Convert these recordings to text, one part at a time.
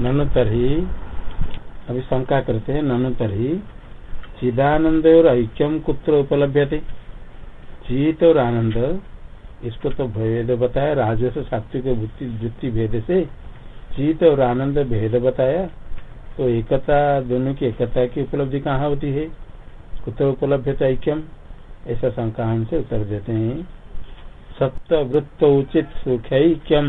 ननु तरही अभी शंका करते हैं ननु तरही चिदानंद और ऐक्यम कुत्र उपलब्ध चित और आनंद, इसको तो भेद बताया, राजस सात्विक वृत्ति भेद से, चित और आनंद भेद बताया तो एकता, दोनों की एकता की उपलब्धि कहाँ होती है? कुत्र उपलब्ध ऐक्यम? ऐसा शंका हमसे उत्तर देते हैं। सप्त वृत्त उचित सुखैक्यम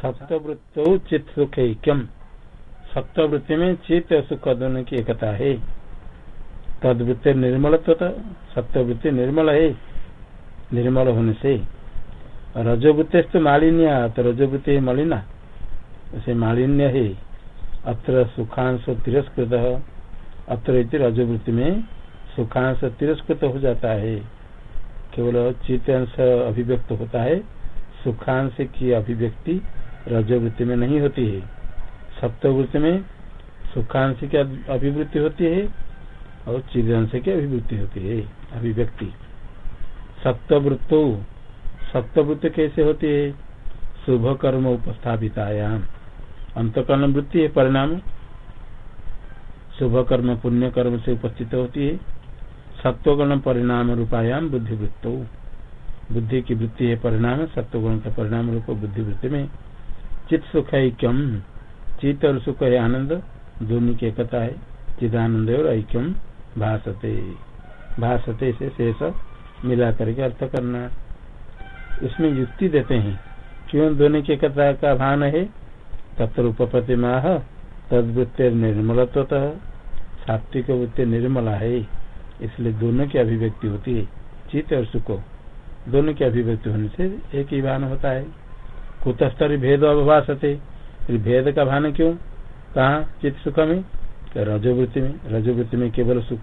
सप्तवृत्त चित्त सुख क्यम सप्तवृत्ति में चित्त सुख दोनों की एकता है। तदवृत्ति निर्मल सप्तवृत्ति निर्मल है, निर्मल होने से। रजोवृत्ति तो मालिन्य तो रजोवृत्ति मलिना, उसे मालिन्य है। अत्र सुखांश तिरस्कृत, अत्र रजोवृत्ति में सुखांश तिरस्कृत हो जाता है। केवल चित्त अंश अभिव्यक्त होता है, सुखांश की अभिव्यक्ति रजोवृत्ति में नहीं होती है। सप्तवृत्ति में सुखांश की अभिवृत्ति होती है और चिदंश की अभिवृत्ति होती है, अभिव्यक्ति। सप्तवृत्तो, सप्तवृत्ति कैसे होती है? शुभ कर्म उपस्थापितायाम। अंतकर्ण वृत्ति है परिणाम। शुभ कर्म पुण्य कर्म से उपस्थित होती है। सत्वगुण परिणाम रूपायाम बुद्धि वृत्तो बुद्धि की वृत्ति है परिणाम, सत्वगुण का परिणाम रूप बुद्धि वृत्ति में। चित सुख है ऐक्यम। चित और सुख है आनंद, दोनों की एकता है। चिदानंद और ऐक्यम भाषते भाषते से शेष मिला करके अर्थ करना। इसमें युक्ति देते हैं, क्यों दोनों की एकता का भान है? तत्र उपपति माह तदवृत्ति निर्मलत्वतः सात्विक वृत्ति निर्मला है। इसलिए दोनों की अभिव्यक्ति होती है चित्त और सुख दोनों की अभिव्यक्ति होने से एक ही भान होता है। कुतस्तर भेद अभाषते भेद का भान क्यों? कहा? चित्त सुख में? रजोवृत्ति में। रजोवृत्ति में केवल सुख।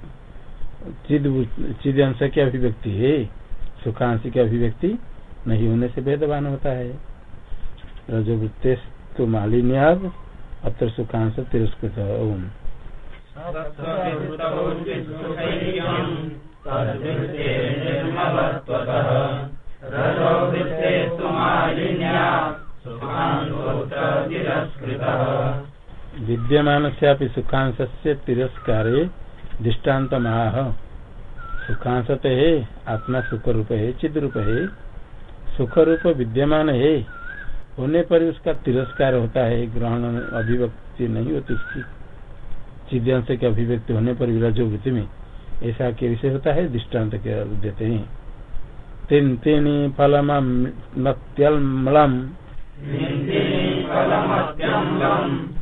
चिद अंश की अभिव्यक्ति है। सुखांश की अभिव्यक्ति नहीं होने से भेदवान होता है। रजोवृत्ति तो मालिन्याद, अत्र सुखांश तिरस्कृत ओम। विद्यमान से सुखांश से तिरस्कार दृष्टांत माह सुखांश तो है आत्मा सुख रूप है चिद रूप है सुख रूप विद्यमान है होने पर उसका तिरस्कार होता है, ग्रहण अभिव्यक्ति नहीं होती उसकी। चिद्यांश के अभिव्यक्ति होने पर विराजोवृत्ति में ऐसा के होता है? दृष्टांत के देते हैं। तीन तीन फलम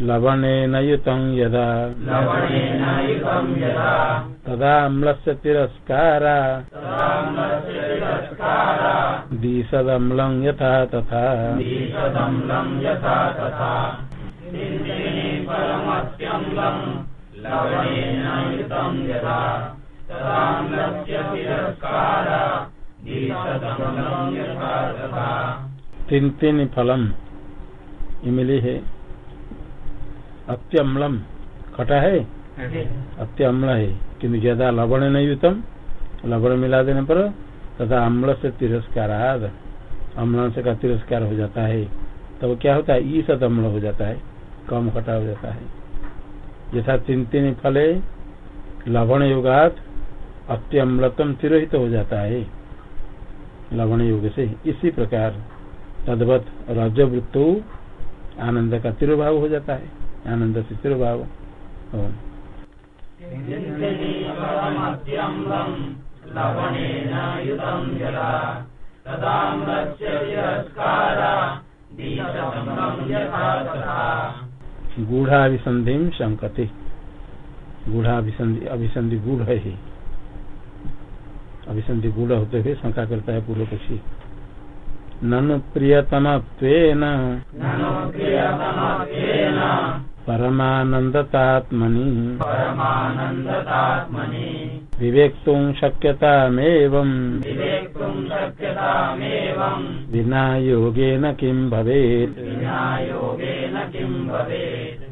लवणेन युतं यदा। तदा अम्लस्य तिरस्कारा। दिशदम्लं यथा तथा। तीन तीन फलम इमली है अत्यम्लम खटा है अत्य अम्ल है किन्तु ज़्यादा लवण नहीं युतम लवण मिला देने पर तथा अम्ल से तिरस्कार अम्ल से का तिरस्कार हो जाता है। तब तो क्या होता है? ई ईसद अम्ल हो जाता है। कम खटा हो जाता है। जैसा तीन तीन फले लवण युगात अत्यम्लतम तिरोहित हो जाता है। लवण युग से इसी प्रकार तदवत रजवृत्तो आनंद का तिरुभाव हो जाता है। आनंद से तिरुभाव। गूढ़ाभिसंधि शंकते गूढ़ाभिसंधि अभिसंधि गूढ़ है ही। अभिसंधि गूढ़ होते हुए शंका करता है पूर्व पक्षी। ननु प्रियतम परमानन्दतात्मनि। विवेक्तुं शक्यतामेवम्। शक्यतामेवम्। विना योगेन किं भवेत्। विना योगेन किं भवेत्।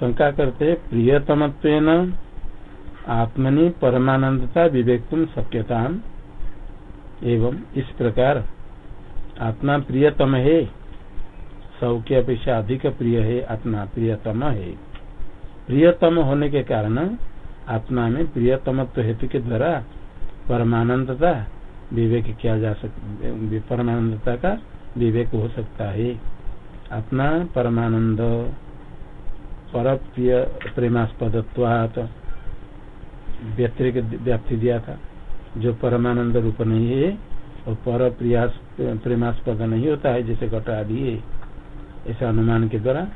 शंका करते प्रियतमत्वेन आत्मनि परमानंदता विवेक्तुम शक्यता एवं इस प्रकार आत्मा प्रियतम है। सब की अपेक्षा अधिक प्रिय है, आत्मा प्रियतम है। प्रियतम होने के कारण आत्मा में प्रियतमत्व हेतु के द्वारा परमानंदता विवेक किया जा सकता परमानंदता का विवेक हो सकता है। आत्मा परमानंद पर प्रेमास्पद व्यतिरिक व्याप्ति दिया था। जो परमानंद रूप नहीं है और पर प्रियास प्रेमास्पद नहीं होता है, जैसे घट आदि है। ऐसा अनुमान के द्वारा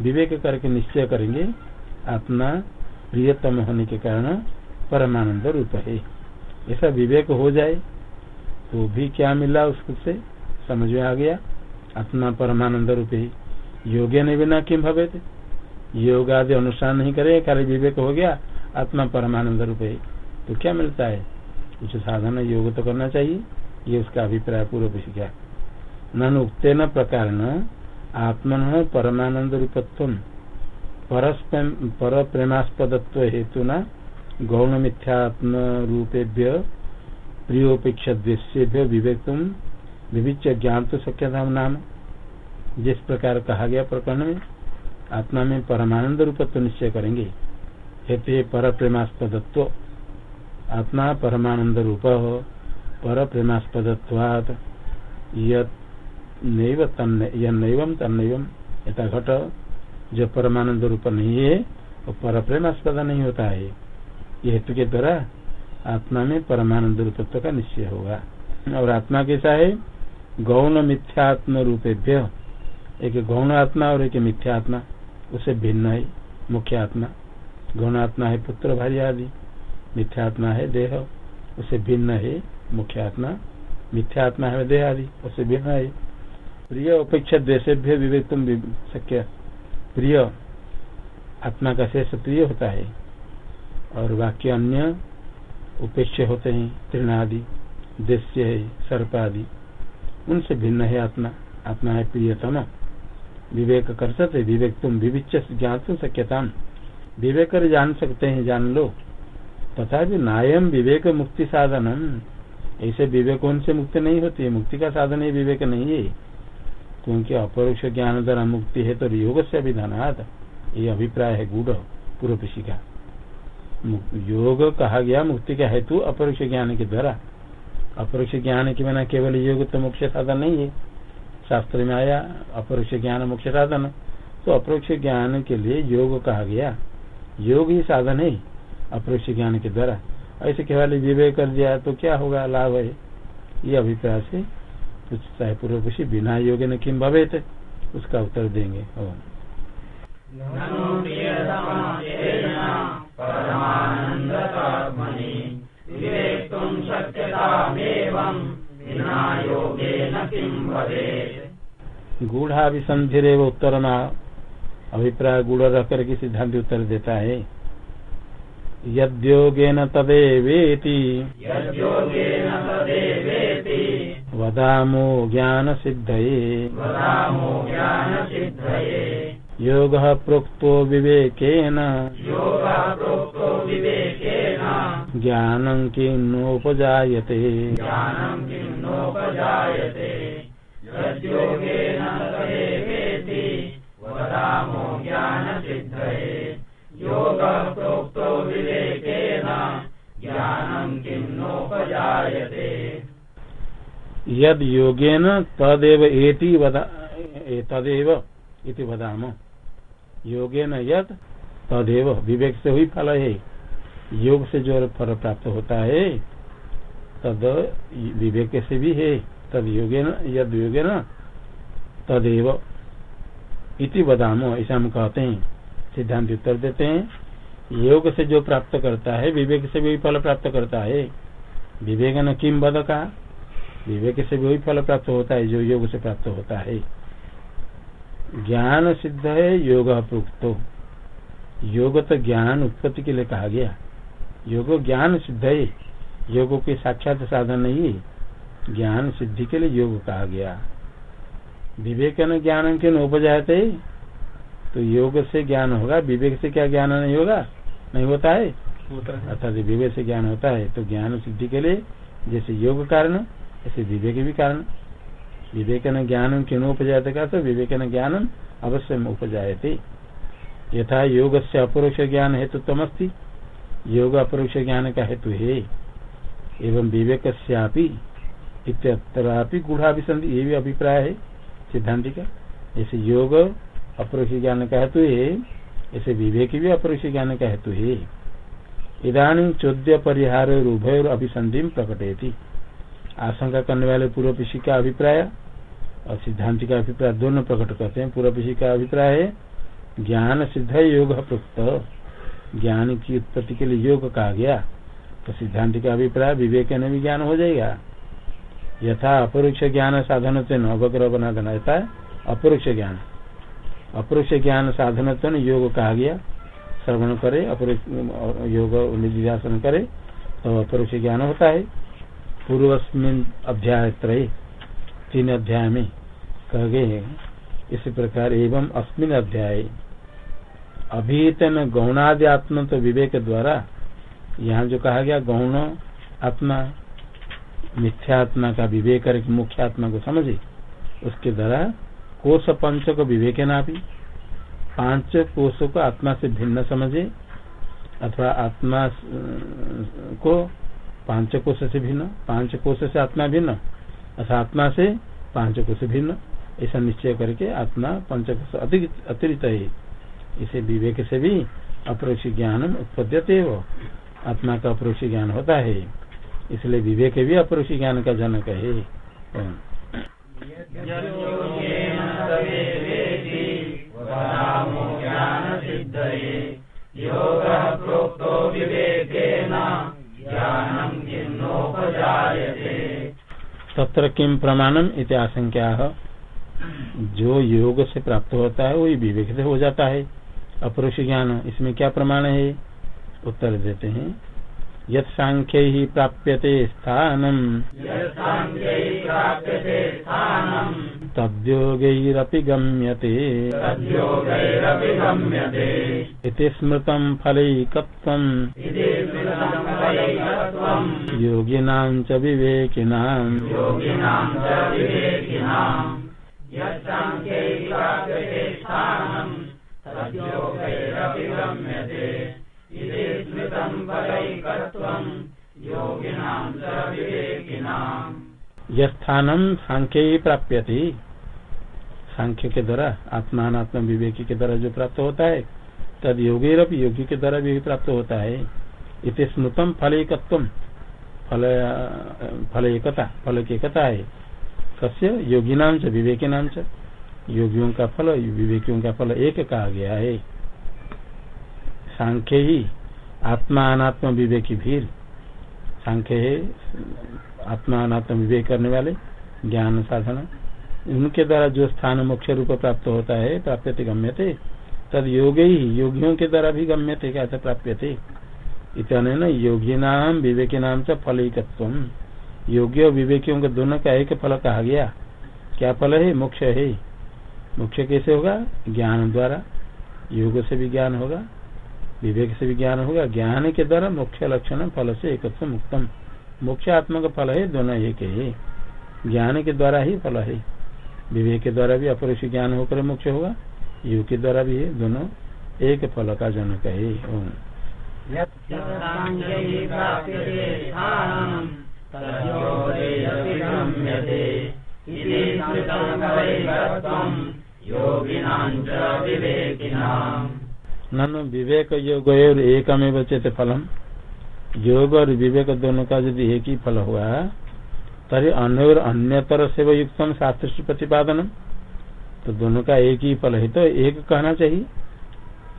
विवेक करके निश्चय करेंगे, आत्मा प्रियतम होने के कारण परमानंद रूप है। ऐसा विवेक हो जाए तो भी क्या मिला उसको से समझ में आ गया? आत्मा परमानंद रूप है। योग्य ने बिना किम भवे थे योग आदि अनुष्ठान नहीं करे, खाली विवेक हो गया, आत्मा परमानंद रूप है। तो क्या मिलता है? कुछ साधन योग तो करना चाहिए। ये उसका अभिप्राय पूर्व सीखा नन उक्तेन प्रकार आत्मन परमानंद रूपत्व पर प्रेमास्पदत्व हेतु न गौण मिथ्यात्म रूपेभ्य प्रियोपेक्षा द्वेश्यभ्य विवेक विविच्य ज्ञान तो सक्यता नाम। जिस प्रकार कहा गया प्रकरण में, आत्मा में परमानंद रूपत्व निश्चय करेंगे। हेतु पर प्रेमास्पदत्व आत्मा परमानंद रूप हो पर तन्नैवम यथा घट। जो परमानंद रूप नहीं है, वो पर प्रेमास्पद नहीं होता है। ये हेतु के द्वारा आत्मा में परमानंद रूपत्व का निश्चय होगा। और आत्मा कैसा है? गौण मिथ्यात्म रूपेभ्य। एक गौण आत्मा और एक मिथ्या आत्मा उसे भिन्न है, मुख्य आत्मा। गौण आत्मा है पुत्र भार्य आदि मिथ्या आत्मा है देह, उसे भिन्न है मुख्य आत्मा मिथ्या है देह आदि उसे भिन्न है। प्रिय अपेक्षा द्वेषेभ्य विवेक तुम शक्य प्रिय आत्मा का शेष प्रिय होता है और वाक्य अन्य उपेक्ष होते हैं। तृणादि, देश्य है सर्प आदि उनसे भिन्न है आत्मा। आत्मा है प्रियतम। विवेक कर सकते विवेक तुम विविच ज्ञान तो सक्यता विवेक कर जान सकते हैं, जान लो। तथा नायम विवेक मुक्ति साधन। ऐसे विवेक से मुक्ति नहीं होती है। मुक्ति का साधन ही विवेक नहीं है। क्योंकि अपरोक्ष ज्ञान द्वारा मुक्ति है तो योग से अभिधानात। ये अभिप्राय है गूढ़ पूर्व का योग कहा गया मुक्ति का हेतु अपरोक्ष ज्ञान के द्वारा। अपरोक्ष ज्ञान के बिना केवल योग तो मुख्य साधन नहीं है। शास्त्र में आया अपरोक्ष ज्ञान मुख्य साधन। तो अपरोक्ष ज्ञान के लिए योग कहा गया। योग ही साधन है। अपरोक्ष ज्ञान के द्वारा ऐसे केवल विवेक कर दिया तो क्या होगा? लाभ है। ये अभिप्राय से पूछता है पूर्व खुशी बिना योग ने किम भवे उसका उत्तर देंगे। गूढ़ाभिसंधिर उत्तर न अभिप्राय गुड़ रख करके सिद्धांत उत्तर देता है। यद्योगेन तदेवेति। वदामो ज्ञान सिद्धये योग प्रोक्तो विवेकेन। ज्ञानं किन्नोपजायते। यद योगेन तदेव एति तदेव इति वदाम। योगेन यद तदेव विवेक से हुई फल है। योग से जो फल प्राप्त होता है, तद विवेक से भी है। तद योगे न यद योगे न तदेव इति बदामो ऐसा हम कहते हैं। सिद्धांत उत्तर देते हैं। योग से जो प्राप्त करता है, विवेक से भी फल प्राप्त करता है। विवेक न किम बद का? विवेक से भी फल प्राप्त होता है जो योग से प्राप्त होता है। ज्ञान सिद्ध है, योग प्रोक्तो योग तो ज्ञान उत्पत्ति के लिए कहा गया। योग ज्ञान सिद्ध है। योग के साक्षात साधन नहीं ज्ञान सिद्धि के लिए योग कहा गया। विवेक ज्ञान के उपजाते। तो योग से ज्ञान होगा विवेक से क्या ज्ञान नहीं होगा? नहीं होता है। अर्थात विवेक से ज्ञान होता है तो ज्ञान सिद्धि के लिए जैसे योग कारण ऐसे विवेक भी कारण। विवेक न ज्ञान क्यों उपजाते का तो विवेक न ज्ञान अवश्य उपजाते यथा योग से अपरोक्ष ज्ञान हेतु तमस्ती योग अपरोक्ष ज्ञान का हेतु है। एवं विवेक इत्यत्रापि गुढ़ाभिसंधि ये भी अभिप्राय है सिद्धांति का। जैसे योग अपरोक्ष ज्ञान का हेतु है, ऐसे विवेक भी अपरोक्ष ज्ञान का हेतु है। इधानी चौद्य परिहार उभय अभिसंधि प्रकटे आशंका करने वाले पूर्व पिछी का अभिप्राय और सिद्धांत का अभिप्राय दोनों प्रकट करते हैं। पूर्व पिछी का अभिप्राय है, ज्ञान सिद्ध योग प्रोक्त ज्ञान की उत्पत्ति के लिए योग कहा गया। तो सिद्धांत का अभिप्राय विवेक में भी ज्ञान हो जाएगा। यथा अपरोक्ष ज्ञान साधन से अवग्रह बना देना अपरोक्ष ज्ञान। अपरोक्ष ज्ञान साधन योग कहा गया। श्रवण करे योग निधिध्यासन करे तो अपरोक्ष ज्ञान होता है। पूर्वस्मिन अध्याय त्रय, तीन अध्याय में कह गए इसी प्रकार एवं अस्मिन अध्याय, अभीतन गौणादि आत्म तो विवेक द्वारा यहाँ जो कहा गया, गौण आत्मा, मिथ्यात्मा का विवेक मुख्य आत्मा को समझे, उसके द्वारा कोष पंच को विवेक ना भी पाँच कोषों को आत्मा से भिन्न समझे अथवा आत्मा को पाँच कोष से भिन्न पाँच कोष से आत्मा भिन्न अथवा आत्मा से पाँच कोष भिन्न, ऐसा निश्चय करके आत्मा पंच कोष अतिरिक्त है। इसे विवेक से भी अप्रोक्ष ज्ञान उत्पद्यते वो। आत्मा का अप्रोक्ष ज्ञान होता है। इसलिए विवेक भी अपरोक्ष ज्ञान का जनक है। तत्र किम प्रमाणम इति आशंका जो योग से प्राप्त होता है, वही विवेक से हो जाता है। अपरोक्ष ज्ञान, इसमें क्या प्रमाण है? उत्तर देते हैं। यत सांख्य ही प्राप्यते स्थानम। तद्योगैरपि गम्यते। इति स्मृतं फलैकत्वम्। योगिनां च विवेकिनाम्। यस्थानम सांख्य ही प्राप्य सांख्य के द्वारा आत्मात्म विवेकी के द्वारा जो प्राप्त होता है, तद योगी योगी के द्वारा भी प्राप्त होता है। इत स्मृतम फल एकत्व फल फल एकता फल की एकता है। कस्य योगी नाम से विवेकी नाम से योगियों का फल, विवेकियों का फल एक कहा गया है। सांख्य ही आत्मा अनात्म विवेकी भीर। सांख्य है आत्मा अनात्म विवेक करने वाले ज्ञान साधन उनके द्वारा जो स्थान मुख्य रूप प्राप्त होता है प्राप्त गम्य थे तद योग ही योगियों के द्वारा भी गम्य थे क्या प्राप्य थे इतने न योगी नाम विवेकी नाम से फल एकत्व और विवेकियों के दोनों का एक फल कहा गया क्या फल है मोक्ष है मुख्य कैसे होगा ज्ञान द्वारा योग से भी ज्ञान होगा विवेक से भी ज्ञान होगा। ज्ञान के द्वारा मुख्य लक्षण फल से एक मुक्तम। मुख्य आत्मा का फल है, दोनों एक है। ज्ञान के द्वारा ही फल है। विवेक के द्वारा भी अपरोक्ष ज्ञान होकर मुख्य होगा। युग के द्वारा भी है, दोनों एक फल का जनक है। ओम। ननु विवेक योग और एकमेव चेत फलम। योग और विवेक दोनों का यदि एक ही फल हुआ तरी अन्य और अन्यतर से युक्त शास्त्र प्रतिपादन तो दोनों का एक ही फल है तो एक कहना चाहिए।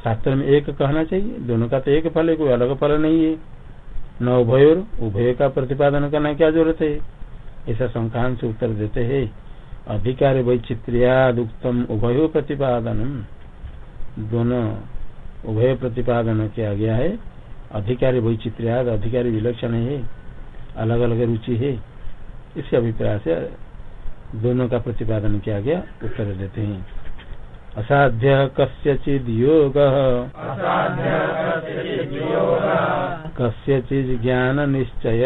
शास्त्र में एक कहना चाहिए। दोनों का तो एक फल है, कोई अलग फल नहीं है। न उभय उभय का प्रतिपादन करना क्या ज़रूरत है? ऐसा संकांश उत्तर देते है। अधिकार वैचित्र्याद उत्तम उभय प्रतिपादन दोनों उभय प्रतिपादन किया गया है। अधिकारी वैचित्र्याद अधिकारी विलक्षण है अलग अलग रुचि है। इस अभिप्राय से दोनों का प्रतिपादन किया गया उत्तर देते हैं। असाध्य कस्यचिद योग। कस्यचिद ज्ञान निश्चय।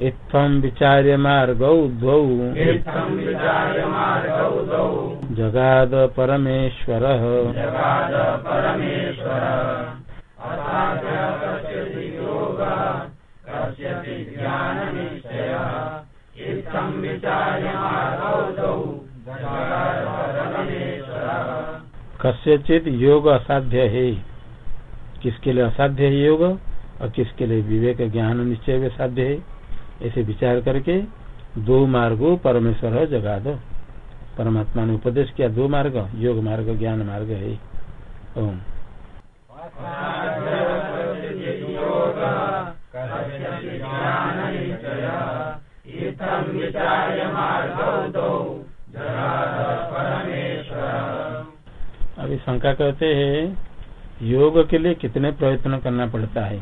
इत्थम विचार्य मार्गौ द्वौ जगाद परमेश्वर। कस्यचित योग असाध्य है। किसके लिए असाध्य है योग? और किसके लिए विवेक ज्ञान निश्चय साध्य है? ऐसे विचार करके दो मार्गो परमेश्वर जगा दो परमात्मा ने उपदेश किया, दो मार्ग, योग मार्ग, ज्ञान मार्ग है। ओम। अभी शंका कहते हैं, योग के लिए कितने प्रयत्न करना पड़ता है?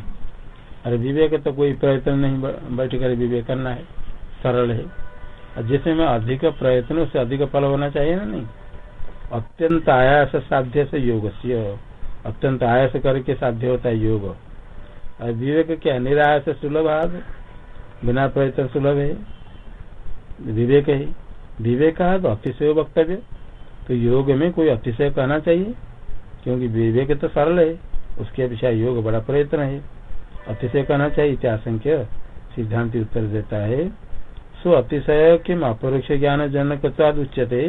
अरे विवेक तो कोई प्रयत्न नहीं बैठ कर विवेक करना है। सरल है। और जिसमें अधिक प्रयत्नों से अधिक फल होना चाहिए ना नहीं? अत्यंत आयास साध्य से योग से, अत्यंत आयास करके साध्य होता है योग। और विवेक क्या निरायास सुलभ बिना प्रयत्न सुलभ है। विवेक है। विवेक अतिशय वक्तव्य। तो योग में कोई अतिशय कहना चाहिए? क्योंकि विवेक तो सरल है। उसके अपेक्षा योग बड़ा प्रयत्न है। अतिशय कहना चाहिए इत्याशंख्य सिद्धांत उत्तर देता है। सो अतिशय किम अपरोक्ष ज्ञान जनक उच्यते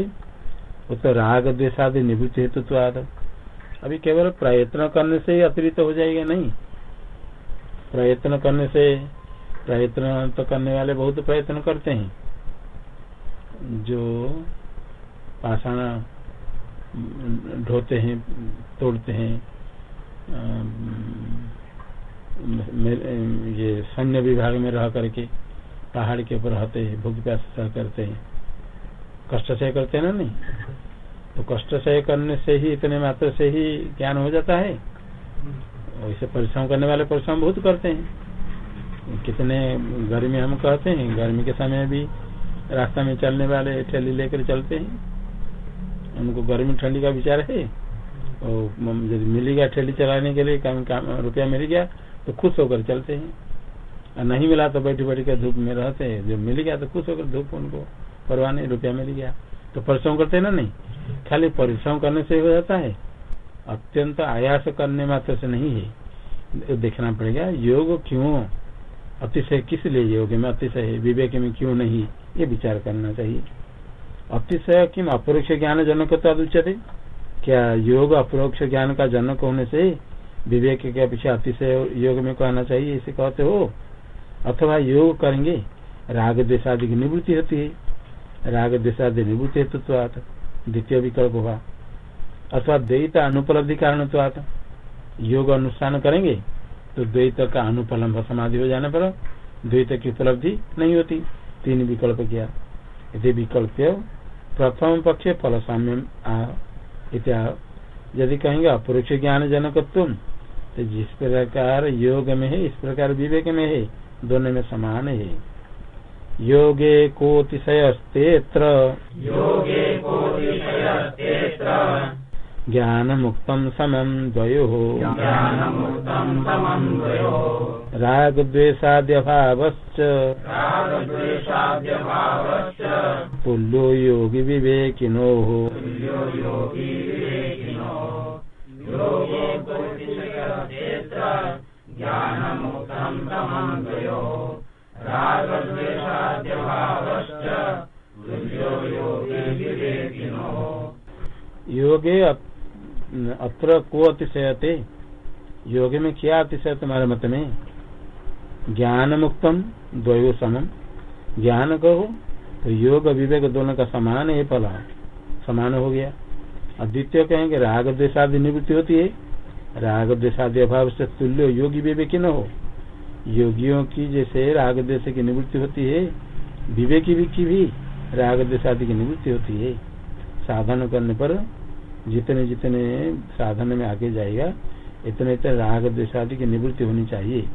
वो राग द्वेषादि निवृत्ति हेतुत्वाद अभी केवल प्रयत्न करने से ही अतिरिक्त हो जाएगा नहीं प्रयत्न करने से प्रयत्न तो करने वाले बहुत प्रयत्न करते हैं जो पाषाण ढोते हैं तोड़ते हैं ये सैन्य विभाग में रह करके पहाड़ के ऊपर रहते हैं, भूख प्यास करते हैं। कष्ट सह करते हैं ना नहीं? तो कष्ट सह करने से ही, इतने मात्र से ही ज्ञान हो जाता है। वैसे परिश्रम करने वाले परिश्रम बहुत करते हैं। कितने गर्मी हम कहते हैं, गर्मी के समय भी रास्ता में चलने वाले ठेली लेकर चलते हैं। उनको गर्मी ठंडी का विचार है। और यदि मिल गया ठेली चलाने के लिए काम रुपया मिल गया तो खुश होकर चलते हैं। नहीं मिला तो बैठी बैठी कर धूप में रहते हैं। जब मिल गया तो खुश होकर धूप उनको, परवाह नहीं, रुपया मिल गया। तो परिश्रम करते ना? नहीं। खाली परिश्रम करने से हो जाता है। अत्यंत आयास करने मात्र से नहीं है। देखना पड़ेगा, योग क्यों? अतिशय किस लिए योग में अतिशय है? विवेक में क्यों नहीं? ये विचार करना चाहिए। अतिशय किम? अपरोक्ष ज्ञान जनक उच्चते क्या योग अपरोक्ष ज्ञान का जनक होने से विवेक के पीछे अतिशय योग में कहना चाहिए? इसे कहते हो। अथवा योग करेंगे, राग देशादि की निवृत्ति होती है। राग देशादि निवृत्ति हेतु द्वितीय विकल्प हुआ। अथवा द्वैत अनुपलब्धि कारण योग अनुष्ठान करेंगे तो द्वैत का अनुपलम्ब समाधि हो जाने पर द्वैत की उपलब्धि नहीं होती। तीन विकल्प किया। यदि विकल्प प्रथम पक्ष फल साम्य यदि कहेंगे अपरोक्ष ज्ञान जनक तुम तो जिस प्रकार योग में है, इस प्रकार विवेक में है। दोनों में समान है। योगे कोतिशयस्तेत्र। योगे ज्ञान मुक्तम समम द्वयो। राग द्वेषाद्यभावश्च तुल्यो योगी विवेकिनो। योगे अत्र को अतिशयते, योग में क्या अतिशय तुम्हारे मत में? ज्ञान मुक्तम द्वयो समम। ज्ञान कहो तो योग विवेक दोनों का समान है फल समान हो गया। और द्वितीय कहेंगे, राग द्वेषादि निवृत्ति होती है। राग द्वेषादि अभाव से तुल्य योगी विवेकी न हो। योगियों की जैसे राग देश की निवृत्ति होती है, विवेकी की भी राग द्वेषादि की निवृत्ति होती है। साधन करने पर जितने जितने साधन में आगे जाएगा, इतने इतने राग द्वेषादि की निवृत्ति होनी चाहिए।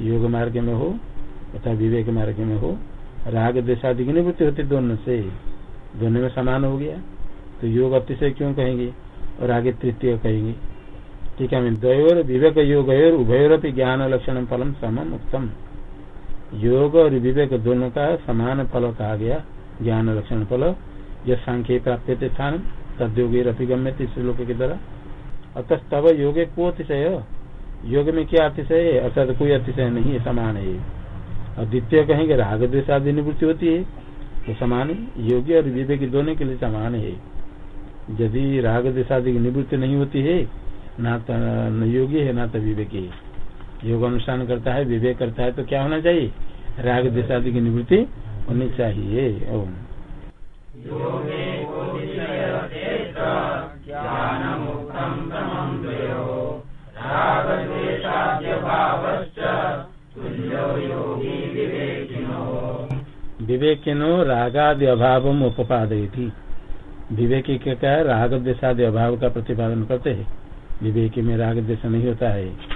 योग मार्ग में हो, तथा विवेक मार्ग में हो, राग द्वेषादि की निवृत्ति होती दोनों से। दोनों में समान हो गया। तो योग अतिशय क्यों कहेंगे? और आगे तृतीय कहेंगे। ठीक है द्वयोर विवेक योग उभयोर ज्ञान लक्षण फलम समम उत्तम योग और विवेक दोनों का समान फल कहा गया। ज्ञान लक्षण फल, यह सांख्य प्राप्त स्थान तद्योगी अभिगम्य श्लोक के द्वारा अतः तब योगे को अतिशय। योग में क्या अतिशय? है अर्थात कोई अतिशय नहीं है समान है। और द्वितीय कहेंगे, राग द्वेश आदि निवृत्ति होती है। तो समान योगी और विवेक दोनों के लिए समान है। यदि राग द्वेश आदि की निवृत्ति नहीं होती है, ना तो योगी है, ना तो विवेकी है। योग अनुष्ठान करता है, विवेक करता है तो क्या होना चाहिए? राग द्वेश आदि की निवृत्ति होनी चाहिए। ओम। विवेकिनो रागादि अभाव उपादयती विवेकी के क्या राग देशादि अभाव का प्रतिपादन करते हैं। विवेकी में राग देश नहीं होता है।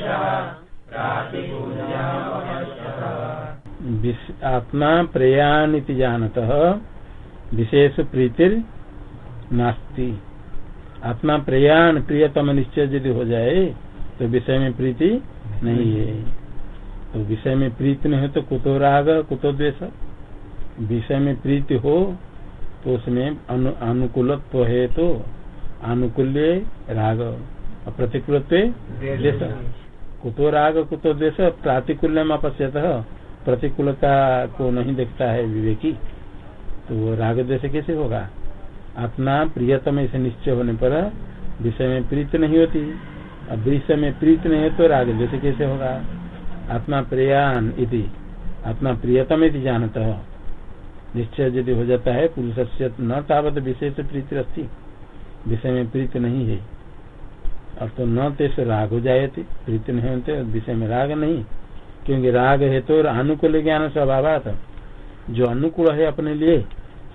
आत्मा प्रेयानिति जानत विशेष प्रीतिर नास्ति। आत्मा प्रयाण प्रियतम निश्चय यदि हो जाए तो विषय में प्रीति नहीं है। तो विषय में प्रीति नहीं हो तो कुतो राग कुतो द्वेष। विषय में प्रीति हो तो उसमें अनु, अनुकूलत्व है तो अनुकूल्य राग और प्रतिकूलत्व द्वेष। कुतो राग कुतो द्वेष प्रातिकूल्य अपश्यत प्रतिकूलता को नहीं देखता है विवेकी। तो वो राग द्वेष कैसे होगा? अपना प्रियतम ऐसे निश्चय होने पर विषय में प्रीत नहीं होती। अब विषय में प्रीत नहीं है तो राग द्वेष कैसे होगा? आत्मा प्रियान इति आत्मा प्रियतम इति जानता। है निश्चय यदि हो जाता है पुरुष से न तावत विषय से प्रीति रखती विषय में प्रीत नहीं है। अब तो न तेस राग हो जाए थे प्रीति नहीं होते विषय में राग नहीं। क्योंकि राग है तो अनुकूल ज्ञान स्वभाव जो अनुकूल है अपने लिए,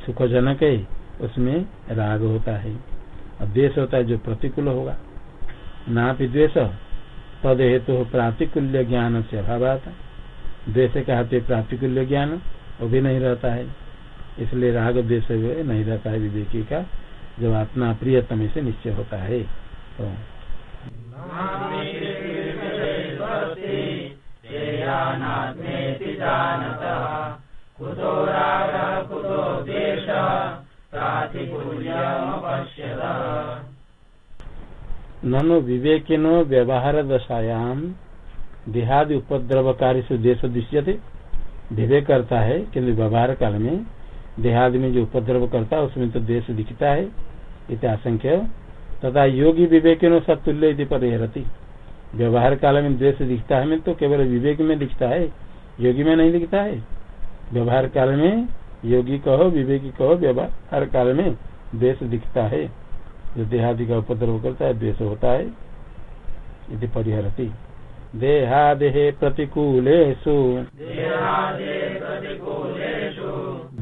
सुखजनक है, उसमें राग होता है। और द्वेष होता है जो प्रतिकूल होगा। ना भी द्वेष, तद हेतु तो प्रातिकूल्य ज्ञान से अभाव द्वेष कहते प्रातिकूल्य ज्ञान, वो भी नहीं रहता है। इसलिए राग द्वेष नहीं रहता है, विवेकी का। जब आत्मा प्रियतम से निश्चय होता है। तो कुतो राग कुतो द्वेष ननु विवेकिनो व्यवहार दशायाम, देहादि उपद्रवकारी से देश दृश्य विवेक करता है किन्तु व्यवहार काल में, देहादि में जो उपद्रव करता है, उसमें तो देश दिखता है। इतिहासंख्य तथा योगी विवेकिनो सतुल्य परिहरती व्यवहार काल में द्वेष दिखता है में तो केवल विवेक में दिखता है, योगी में नहीं दिखता है। व्यवहार काल में योगी कहो, विवेकी कहो, व्यवहार काल में द्वेष दिखता है। जो देहादि का उपद्रव करता है, द्वेष होता है यदि परिहरती। देहादेहे प्रतिकूलेषु।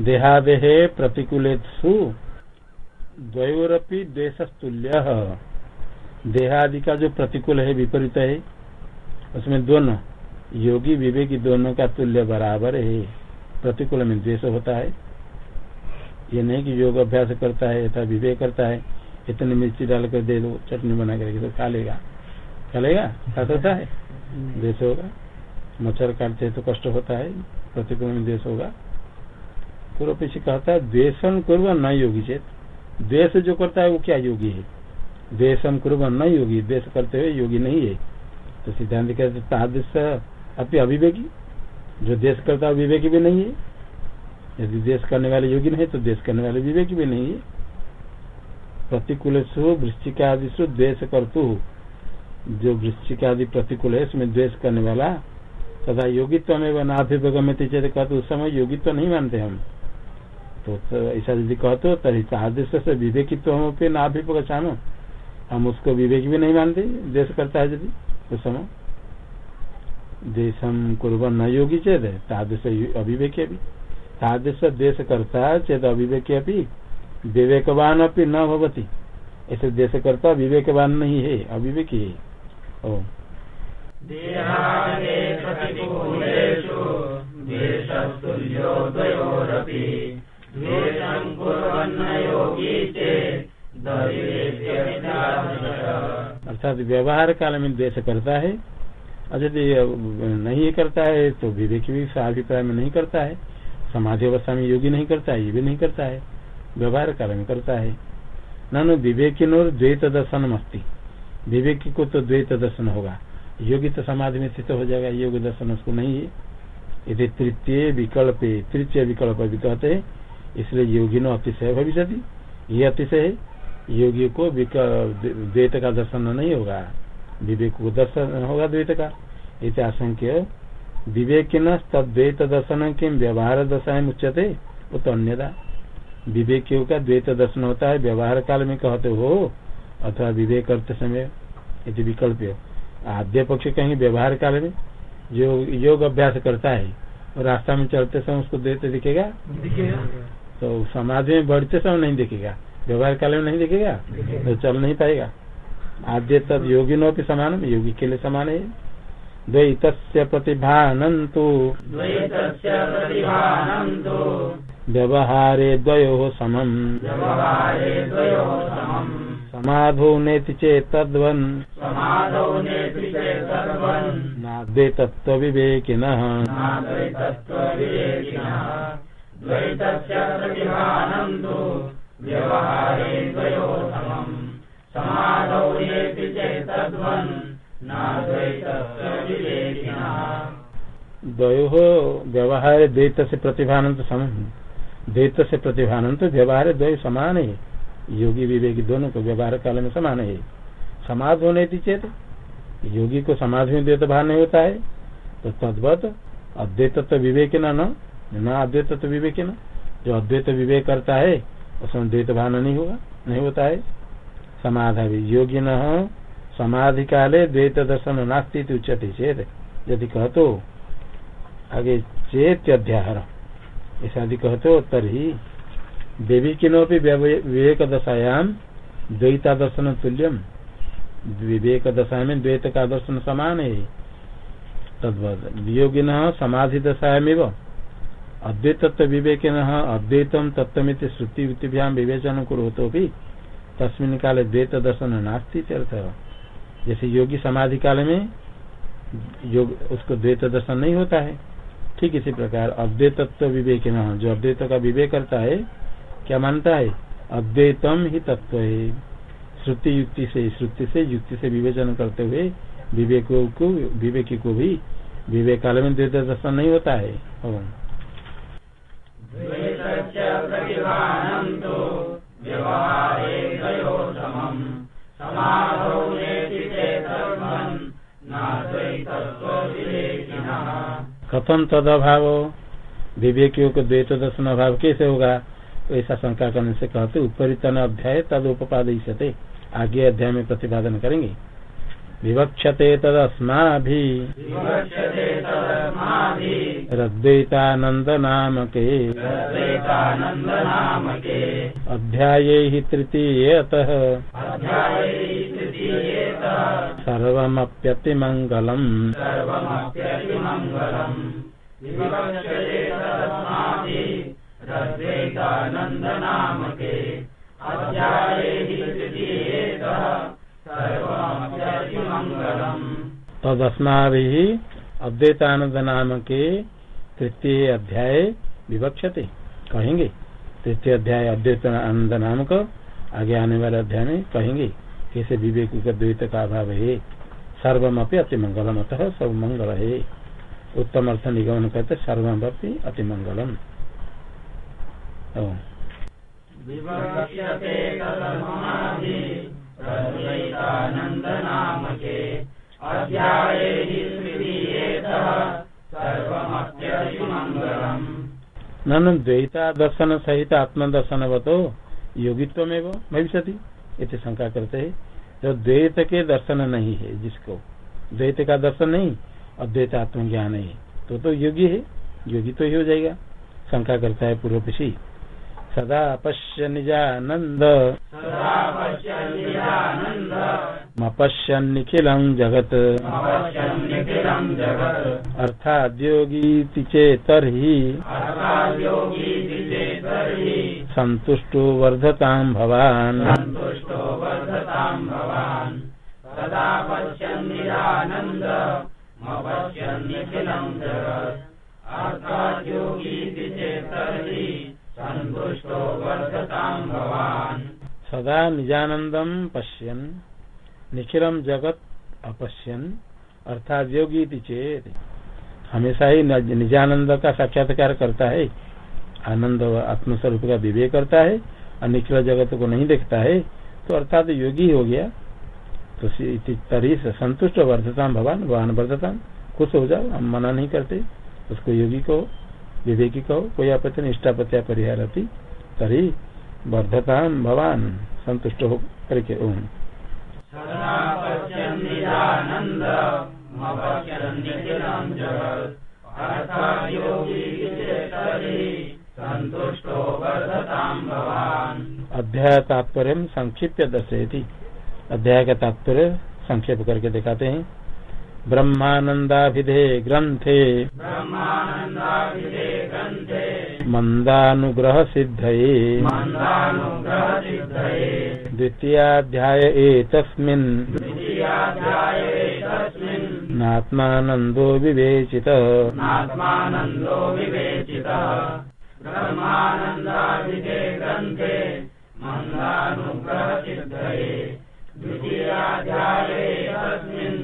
देहादेहे प्रतिकूलेत्सु द्वयोरपि द्वेषस्तुल्य देहादि का जो प्रतिकूल है विपरीत है उसमें दोनों योगी विवेकी दोनों का तुल्य बराबर है। प्रतिकूल में द्वेष होता है। ये नहीं कि योग अभ्यास करता है अथवा विवेक करता है इतनी मिर्ची डालकर दे दो चटनी बना कर तो खा लेगा। खा लेगा? खा सकता है? द्वेष होगा। मच्छर काटते तो कष्ट होता है। प्रतिकूल में द्वेष होगा। पूर्व पीछे कहता है द्वेषम कुर्ब न योगी चेत। द्वेष जो करता है वो क्या योगी है? द्वेषम कुर्ब न योगी, द्वेष करते हुए योगी नहीं है। तो सिद्धांत कहते तादृश अपनी अभिवेकी जो देश करता है विवेकी भी नहीं है। यदि देश करने वाले योगी नहीं तो देश करने वाले विवेकी भी नहीं है। प्रतिकूल वृश्चिकादि द्वेष करतु। जो वृश्चिकादि प्रतिकूल है, उसमें द्वेष करने वाला तथा योगित्व में वह नाभिगम्य चेत कहते उस समय योगित्व नहीं मानते हम। तो, तो ऐसा यदि कहते हो तरी तादृश से विवेकित्व हम पे नाभिपगछाम हम उसको विवेक भी नहीं मानते देश करता है यदि उस समय। देशम कुर्बन न योगी चेत तादृश अभिवेक अभी तादृश देश करता चेत अभिवेक अभी विवेकवान अपनी न भवती। ऐसे देश करता विवेकवान नहीं है अविवेकी है। ओ अर्थात व्यवहार काल में द्वेष करता है, और यदि नहीं करता है तो विवेक भी अभिप्राय में नहीं करता है, समाधि अवस्था में योगी नहीं करता है, ये भी नहीं करता है, व्यवहार काल में करता है। न विवेकिनोर द्वैत दर्शन मस्ती विवेक को तो द्वैत दर्शन होगा, योगी तो समाधि में स्थित हो जाएगा योग दर्शन उसको नहीं है। यदि तृतीय विकल्प तृतीय विकल्प भी कहते हैं इसलिए योगी नो अतिशय भविष्य ये अतिशय है। योगी को द्वैत का दर्शन नहीं होगा। विवेक को दर्शन होगा द्वैत का। इस आशंक्य विवेक न तद्वैत दर्शन किम व्यवहार दशा उच्चते वो तो अन्यदा। विवेकियों का द्वैत दर्शन होता है। व्यवहार काल में कहते हो, अथवा विवेक करते समय। यदि विकल्प आद्य पक्ष कहीं व्यवहार काल में जो योग अभ्यास करता है, रास्ता में चलते समय उसको द्वैत दिखेगा। तो समाज में बढ़ते समय नहीं दिखेगा। व्यवहार काल में नहीं देखेगा तो चल नहीं पाएगा। आद्य तद योगी नो समान योगी के लिए समान है। द्वैत प्रतिभानंतु। व्यवहारे द्वयो समम। समाधो नेति चेत तद्वन। नाद्वैतत्व विवेकिन द्वयो व्यवहार द्वैत से प्रतिभानंत सम द्वैत से प्रतिभानंत व्यवहार द्वय समान है। योगी विवेक दोनों को व्यवहार काल में समान है। समाज होने थी चेत। योगी को समाज में द्वैत भाव नहीं होता है। तो तद्वत अद्वैत विवेक न। न अद्वैत तो विवेक न? जो अद्वैत विवेक करता है, उसमें द्वैत भान नहीं होगा, नहीं होता है। समाधि योगी न समाधि काले द्वैत दर्शन नास्ती उच्चते चेत। यदि कहतो, आगे चेत अध्याहार। ऐसा यदि कहते तरी देवी किनो भी विवेक दशायाम द्वैता दर्शन तुल्यम विवेक दशा में द्वैत का दर्शन समान है। तद्वत न समाधि दशायाम अद्वैत विवेक न अद्वैतम तत्वमित श्रुति वृत्तिभ्याम विवेचन करो तो भी तस्मिन काले द्वैत दर्शन नास्ती अर्थ। जैसे योगी समाधि काल में योग, उसको द्वैत दर्शन नहीं होता है। ठीक इसी प्रकार अद्वैतत्व विवेक न जो अद्वैत का विवेक करता है, क्या मानता है? अद्वैतम ही तत्व है। श्रुति युक्ति से, श्रुति से युक्ति से विवेचन करते हुए विवेक को, विवेकी को भी विवेक काल में द्वैत दर्शन नहीं होता है। कथम तद अभाव विवेकियों को द्वैत दर्शन अभाव कैसे होगा? ऐसा शंका करने से कहते उपरितन अध्याय तद उपादय आगे अध्याय में प्रतिपादन करेंगे। विवक्षते तदस्माभि। विवक्षते तदस्माभिः। रद्वैतानन्दनामके। द्वैतानन्दनामके अध्याये हि तृतीयेतः। सर्वमप्यतिमङ्गलम्। सर्वमप्यतिमङ्गलम्। तदस्माभिः अद्वैतानंद नाम के तृतीय अध्याय विवक्षते। कहेंगे? तृतीय अध्याय अद्वैतानंद नाम को आगे आने वाले अध्याय में कहेंगे? कैसे विवेक का द्वैत का अभाव है? सर्वम अपनी अति मंगलम अतः सब मंगल है उत्तम अर्थ निगमन करते सर्वम अपनी अति मंगलम ननु द्वैता दर्शन सहित आत्मदर्शनवतो योगित्व में वो भविष्य इसे शंका करते है। जो द्वैत के दर्शन नहीं है जिसको। द्वैत का दर्शन नहीं अद्वैत आत्मज्ञान है। तो तो योगी है। योगी तो ही हो जाएगा। शंका करता है पूर्व पीछी सदा पश्य निजानंद। सदा निखिल जगत। अपश्यन्निखिलम् जगत् अर्थात संतुष्टो वर्धतां भवान्। सदा पश्यन्निजानन्द मपश्यन्निखिलम् जगत् अर्थाद्योगीति चेतर्हि सन्तुष्टो वर्धताम् भवान्। सदा निजानंदम पश्यन निखिलम जगत अपश्यन अर्थात योगी चेत। हमेशा ही निजानंद का साक्षात्कार करता है। आनंद आत्मस्वरूप का विवेक करता है और निखिल जगत को नहीं देखता है तो अर्थात योगी हो गया। तो तरी से संतुष्ट वर्धता भगवान भगवान वर्धता। खुश हो जाओ, हम मना नहीं करते। उसको योगी को विवेकी कहो, कोई आपत्ति नहीं इष्टापत्या परिहारती तरी, वर्धता भगवान संतुष्ट हो करके ओम। पश्यन्निजानन्द भवान् अध्याय तात्पर्य संक्षिप्य दर्शयति। अध्याय का तात्पर्य संक्षेप करके दिखाते हैं। ब्रह्मानंदाभिधे ग्रंथे। मंदानुग्रह सिद्धये द्वितीयाध्याय एतस्मिन्। नात्मानन्दो विवेचित। ब्रह्मानन्दाभिधे ग्रन्थे। मन्दानुग्रहसिद्धये द्वितीयाध्याये तस्मिन्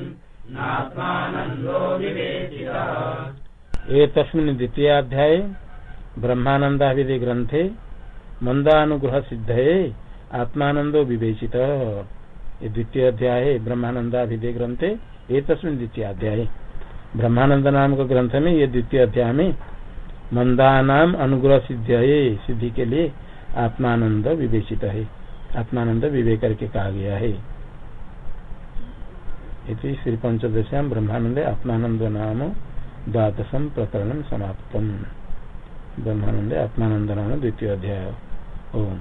नात्मानन्दो विवेचितः। एतस्मिन् द्वितीयाध्याय ग्रंथे मंदानुग्रह सिद्धये आत्मानंदो विवेचित। द्वितीय अध्याय है ब्रह्मानंदाभिधे ग्रंथे ये तस्मिन द्वितीय अध्याय ब्रह्मानंद नाम के ग्रंथ में ये द्वितीय अध्याय में मंदा नाम अनुग्रह सिद्ध सिद्धि के लिए आत्मानंद विवेचित है। आत्मानंद विवेक करके कहा गया है। इति श्री पंचदश्याम ब्रह्मानंद आत्मानंद नाम द्वादशम प्रकरण समाप्तम। ब्रह्मानंद आत्मानंद नाम द्वितीय अध्याय। ओम।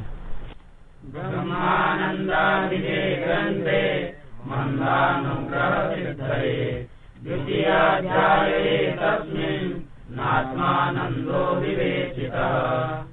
ब्रह्मानन्दाभिधे ग्रन्थे मन्दानुग्रहसिद्धये नात्मानन्दो विवेचितः